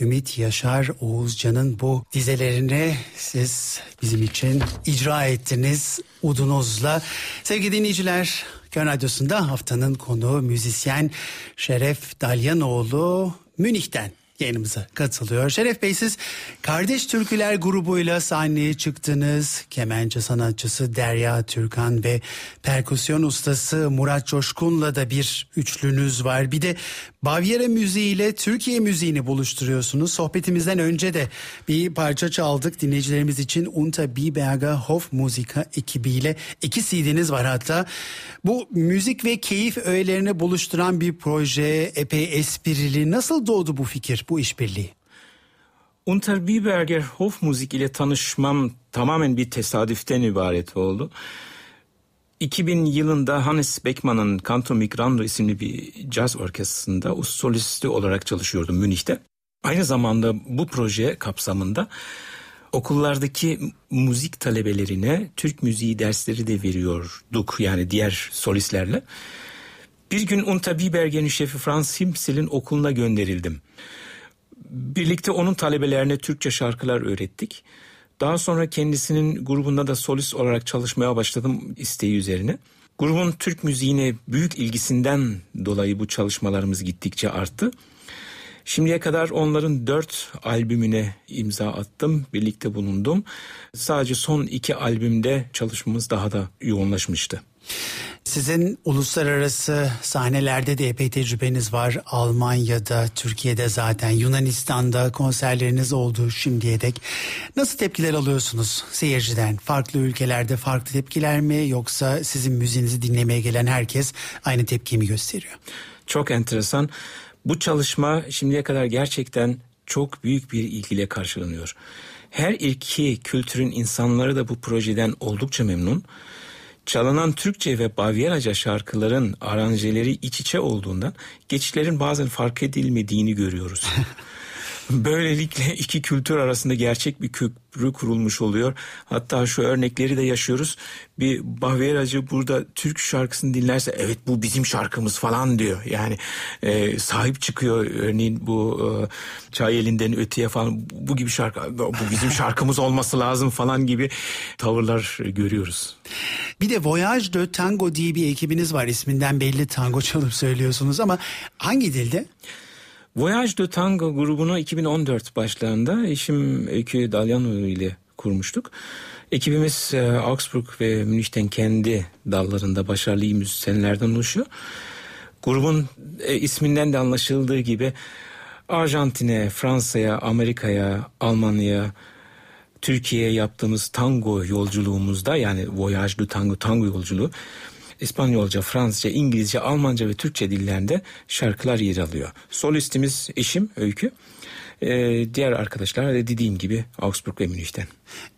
Ümit Yaşar Oğuzcan'ın bu dizelerini siz bizim için icra ettiniz udunuzla. Sevgili dinleyiciler, Kön Radyosu'nda haftanın konuğu müzisyen Şeref Dalyanoğlu Münih'ten yayınımıza katılıyor. Şeref Bey siz Kardeş Türküler grubuyla sahneye çıktınız. Kemençe sanatçısı Derya Türkan ve perküsyon ustası Murat Coşkun'la da bir üçlünüz var. Bir de Bavyera müziği ile Türkiye müziğini buluşturuyorsunuz. Sohbetimizden önce de bir parça çaldık dinleyicilerimiz için. Unta Biberger Hof Musika ekibiyle iki CD'niz var hatta. Bu müzik ve keyif öğelerini buluşturan bir proje epey esprili. Nasıl doğdu bu fikir, bu işbirliği? Unter Biberger Hofmusik ile tanışmam tamamen bir tesadüften ibaret oldu. 2000 yılında Hannes Beckmann'ın Canto Migrando isimli bir caz orkestrasında solisti olarak çalışıyordum Münih'te. Aynı zamanda bu proje kapsamında okullardaki müzik talebelerine Türk müziği dersleri de veriyorduk yani diğer solistlerle. Bir gün Unter Biberger'in şefi Franz Himsel'in okuluna gönderildim. Birlikte onun talebelerine Türkçe şarkılar öğrettik. Daha sonra kendisinin grubunda da solist olarak çalışmaya başladım isteği üzerine. Grubun Türk müziğine büyük ilgisinden dolayı bu çalışmalarımız gittikçe arttı. Şimdiye kadar onların dört albümüne imza attım, birlikte bulundum. Sadece son iki albümde çalışmamız daha da yoğunlaşmıştı. Sizin uluslararası sahnelerde de epey tecrübeniz var. Almanya'da, Türkiye'de zaten, Yunanistan'da konserleriniz oldu şimdiye dek. Nasıl tepkiler alıyorsunuz seyirciden? Farklı ülkelerde farklı tepkiler mi yoksa sizin müziğinizi dinlemeye gelen herkes aynı tepkiyi mi gösteriyor? Çok enteresan. Bu çalışma şimdiye kadar gerçekten çok büyük bir ilgiyle karşılanıyor. Her iki kültürün insanları da bu projeden oldukça memnun. Çalınan Türkçe ve Bavyeraca şarkıların aranjeleri iç içe olduğundan geçişlerin bazen fark edilmediğini görüyoruz. Böylelikle iki kültür arasında gerçek bir köprü kurulmuş oluyor. Hatta şu örnekleri de yaşıyoruz. Bir Bavyeracı burada Türk şarkısını dinlerse evet bu bizim şarkımız falan diyor. Yani e, sahip çıkıyor örneğin bu e, çay elinden öteye falan bu gibi şarkı bu bizim şarkımız olması lazım falan gibi tavırlar görüyoruz. Bir de Voyage de Tango diye bir ekibiniz var. İsminden belli tango çalıp söylüyorsunuz ama hangi dilde? Voyage de Tango grubunu 2014 başlarında eşim Öykü Dalyanoğlu ile kurmuştuk. Ekibimiz e, Augsburg ve Münih'ten kendi dallarında başarılı müzisyenlerden oluşuyor. Grubun e, isminden de anlaşıldığı gibi Arjantin'e, Fransa'ya, Amerika'ya, Almanya'ya, Türkiye'ye yaptığımız tango yolculuğumuzda yani Voyage de Tango, tango yolculuğu İspanyolca, Fransızca, İngilizce, Almanca ve Türkçe dillerinde şarkılar yer alıyor. Solistimiz eşim Öykü. Ee, diğer arkadaşlar da dediğim gibi Augsburg ve Münih'ten.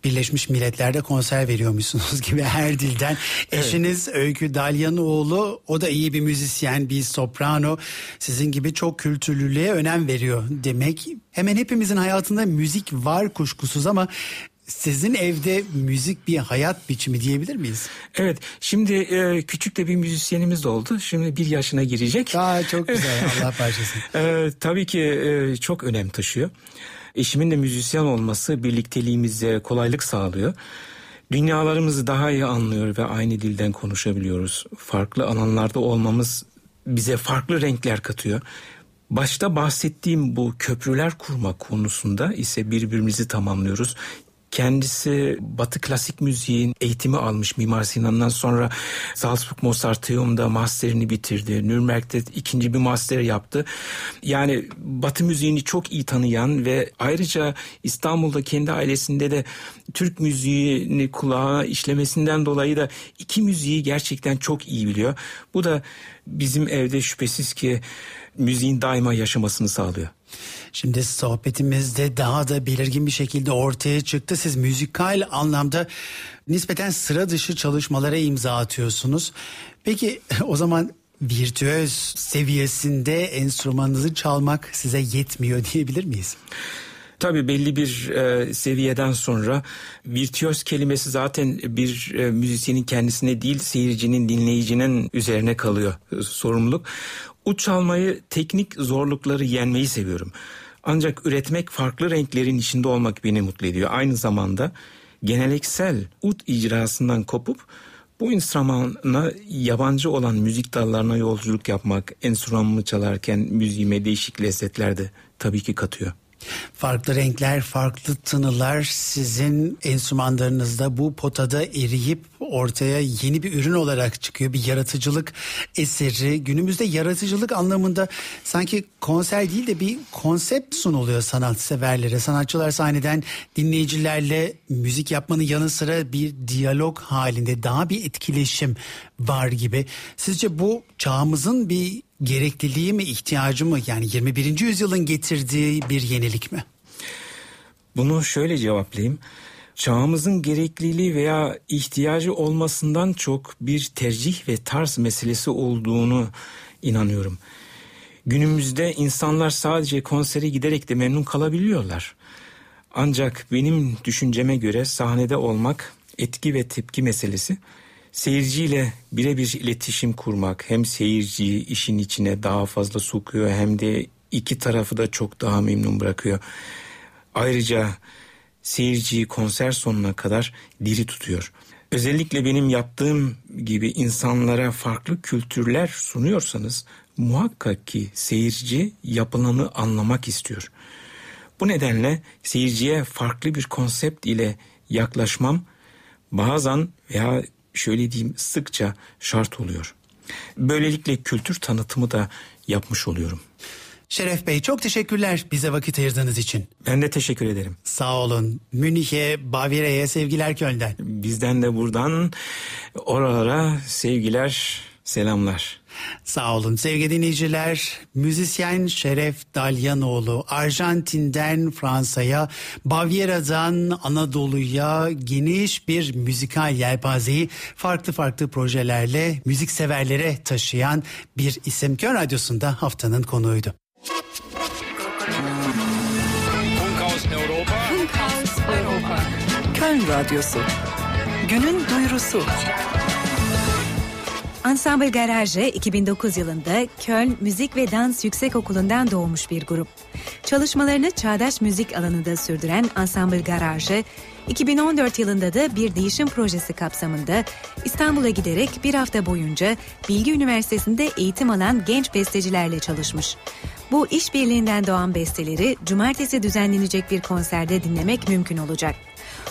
Birleşmiş Milletler'de konser veriyormuşsunuz gibi her dilden. Evet. Eşiniz Öykü Dalyanoğlu o da iyi bir müzisyen, bir soprano. Sizin gibi çok kültürlülüğe önem veriyor demek. Hemen hepimizin hayatında müzik var kuşkusuz ama sizin evde müzik bir hayat biçimi diyebilir miyiz? Evet şimdi e, küçük de bir müzisyenimiz de oldu. Şimdi bir yaşına girecek. Aa, çok güzel Allah bağışlasın. e, tabii ki e, çok önem taşıyor. Eşimin de müzisyen olması birlikteliğimize kolaylık sağlıyor. Dünyalarımızı daha iyi anlıyor ve aynı dilden konuşabiliyoruz. Farklı alanlarda olmamız bize farklı renkler katıyor. Başta bahsettiğim bu köprüler kurma konusunda ise birbirimizi tamamlıyoruz. Kendisi Batı klasik müziğin eğitimi almış Mimar Sinan'dan sonra Salzburg Mozarteum'da masterini bitirdi. Nürnberg'de ikinci bir master yaptı. Yani Batı müziğini çok iyi tanıyan ve ayrıca İstanbul'da kendi ailesinde de Türk müziğini kulağa işlemesinden dolayı da iki müziği gerçekten çok iyi biliyor. Bu da bizim evde şüphesiz ki müziğin daima yaşamasını sağlıyor. Şimdi sohbetimizde daha da belirgin bir şekilde ortaya çıktı. Siz müzikal anlamda nispeten sıra dışı çalışmalara imza atıyorsunuz. Peki o zaman virtüöz seviyesinde enstrümanınızı çalmak size yetmiyor diyebilir miyiz? Tabii belli bir e, seviyeden sonra virtüöz kelimesi zaten bir e, müzisyenin kendisine değil seyircinin dinleyicinin üzerine kalıyor e, sorumluluk. Ut çalmayı teknik zorlukları yenmeyi seviyorum. Ancak üretmek farklı renklerin içinde olmak beni mutlu ediyor. Aynı zamanda geleneksel ut icrasından kopup bu enstrümana yabancı olan müzik dallarına yolculuk yapmak, enstrümanımı çalarken müziğime değişik lezzetler de tabii ki katıyor. Farklı renkler, farklı tınılar sizin enstrümanlarınızda bu potada eriyip ortaya yeni bir ürün olarak çıkıyor. Bir yaratıcılık eseri. Günümüzde yaratıcılık anlamında sanki konser değil de bir konsept sunuluyor sanatseverlere. Sanatçılar sahneden dinleyicilerle müzik yapmanın yanı sıra bir diyalog halinde daha bir etkileşim var gibi. Sizce bu çağımızın bir gerekliliği mi, ihtiyacı mı? Yani 21. yüzyılın getirdiği bir yenilik mi? Bunu şöyle cevaplayayım. Çağımızın gerekliliği veya ihtiyacı olmasından çok bir tercih ve tarz meselesi olduğunu inanıyorum. Günümüzde insanlar sadece konsere giderek de memnun kalabiliyorlar. Ancak benim düşünceme göre sahnede olmak etki ve tepki meselesi seyirciyle birebir iletişim kurmak hem seyirciyi işin içine daha fazla sokuyor hem de iki tarafı da çok daha memnun bırakıyor. Ayrıca seyirciyi konser sonuna kadar diri tutuyor. Özellikle benim yaptığım gibi insanlara farklı kültürler sunuyorsanız muhakkak ki seyirci yapılanı anlamak istiyor. Bu nedenle seyirciye farklı bir konsept ile yaklaşmam bazen veya şöyle diyeyim sıkça şart oluyor. Böylelikle kültür tanıtımı da yapmış oluyorum. Şeref Bey çok teşekkürler bize vakit ayırdığınız için. Ben de teşekkür ederim. Sağ olun. Münih'e, Bavyera'ya sevgiler Köln'den. Bizden de buradan oralara sevgiler, selamlar. Sağ olun sevgili dinleyiciler. Müzisyen Şeref Dalyanoğlu Arjantin'den Fransa'ya, Bavyera'dan Anadolu'ya geniş bir müzikal yelpazeyi farklı farklı projelerle müzik severlere taşıyan bir isim. Kön Radyosu'nda haftanın konuğuydu. Funkhaus Europa. Funkhaus Europa. Köln Radyosu. Günün duyurusu. Ensemble Garage 2009 yılında Köln Müzik ve Dans Yüksekokulu'ndan doğmuş bir grup. Çalışmalarını çağdaş müzik alanında sürdüren Ensemble Garage, 2014 yılında da bir değişim projesi kapsamında İstanbul'a giderek bir hafta boyunca Bilgi Üniversitesi'nde eğitim alan genç bestecilerle çalışmış. Bu işbirliğinden doğan besteleri cumartesi düzenlenecek bir konserde dinlemek mümkün olacak.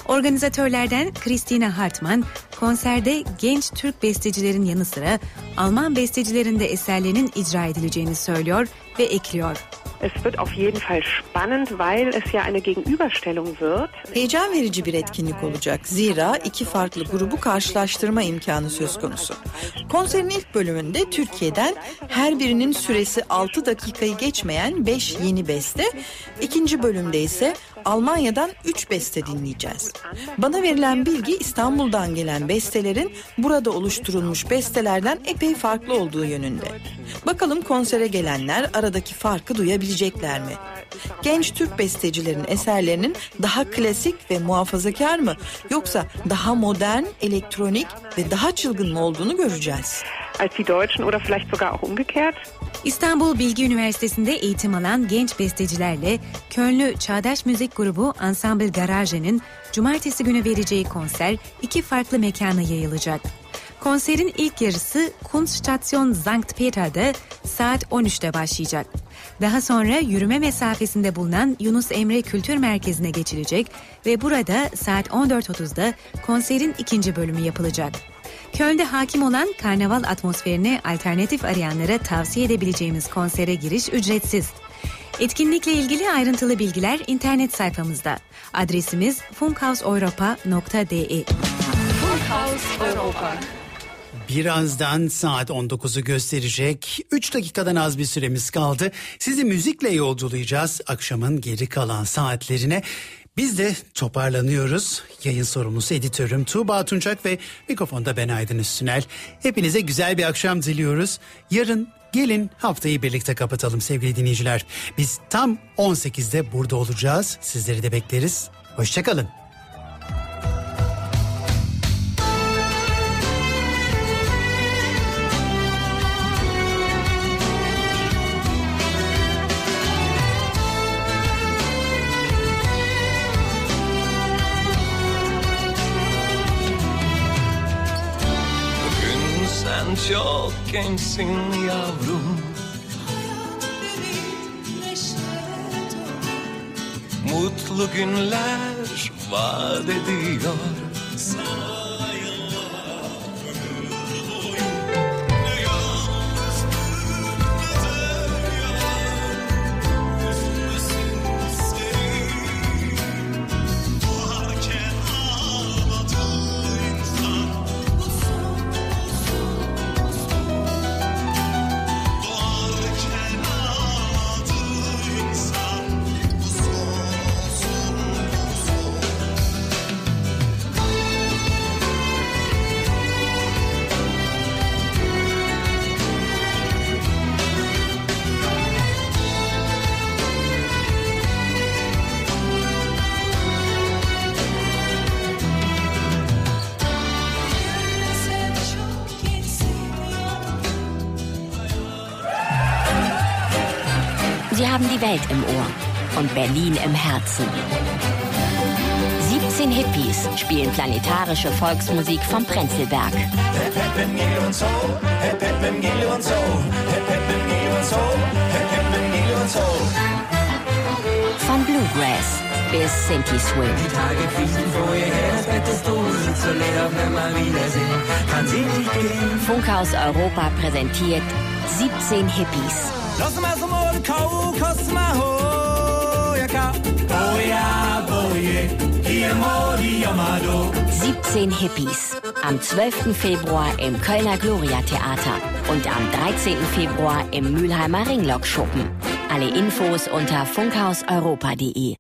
Organizatörlerden Christina Hartmann konserde genç Türk bestecilerin yanı sıra Alman bestecilerin de eserlerinin icra edileceğini söylüyor ve ekliyor. Es wird auf jeden Fall spannend, weil es ja eine Gegenüberstellung wird. Heyecan verici bir etkinlik olacak. Zira iki farklı grubu karşılaştırma imkanı söz konusu. Konserin ilk bölümünde Türkiye'den her birinin süresi 6 dakikayı geçmeyen 5 yeni beste, ikinci bölümde ise Almanya'dan 3 beste dinleyeceğiz. Bana verilen bilgi İstanbul'dan gelen bestelerin burada oluşturulmuş bestelerden epey farklı olduğu yönünde. Bakalım konsere gelenler aradaki farkı duyabilecekler mi? Genç Türk bestecilerin eserlerinin daha klasik ve muhafazakar mı yoksa daha modern, elektronik ve daha çılgın mı olduğunu göreceğiz. Als die Deutschen oder vielleicht sogar auch umgekehrt? İstanbul Bilgi Üniversitesi'nde eğitim alan genç bestecilerle Kölnlü Çağdaş Müzik Grubu Ensemble Garage'nin cumartesi günü vereceği konser iki farklı mekana yayılacak. Konserin ilk yarısı Kunststation Sankt Peter'de saat 13'te başlayacak. Daha sonra yürüme mesafesinde bulunan Yunus Emre Kültür Merkezi'ne geçilecek ve burada saat 14.30'da konserin ikinci bölümü yapılacak. Köln'de hakim olan karnaval atmosferine alternatif arayanlara tavsiye edebileceğimiz konsere giriş ücretsiz. Etkinlikle ilgili ayrıntılı bilgiler internet sayfamızda. Adresimiz funkhauseuropa.de Funkhaus Europa. Birazdan saat 19'u gösterecek. 3 dakikadan az bir süremiz kaldı. Sizi müzikle yolculayacağız akşamın geri kalan saatlerine. Biz de toparlanıyoruz. Yayın sorumlusu editörüm Tuğba Tuncak ve mikrofonda ben Aydın Üstünel. Hepinize güzel bir akşam diliyoruz. Yarın gelin haftayı birlikte kapatalım sevgili dinleyiciler. Biz tam 18'de burada olacağız. Sizleri de bekleriz. Hoşçakalın. Çok gençsin yavrum. Mutlu günler vaat ediyor. Sie Welt im Ohr und Berlin im Herzen. 17 Hippies spielen planetarische Volksmusik vom Prenzlberg. Von Bluegrass bis Sinti Swing. Die Tage kriechen vorher, das Bett ist so leer, wenn wir wiedersehen, kann sie nicht gehen. Funkhaus Europa präsentiert 17 Hippies. Los mal zum Old Kau, Kosma ho, ja ka. Boja, boje, hier modi amado. 17 Hippies. Am 12. Februar im Kölner Gloria Theater und am 13. Februar im Mülheimer Ringlockschuppen. Alle Infos unter funkhauseuropa.de.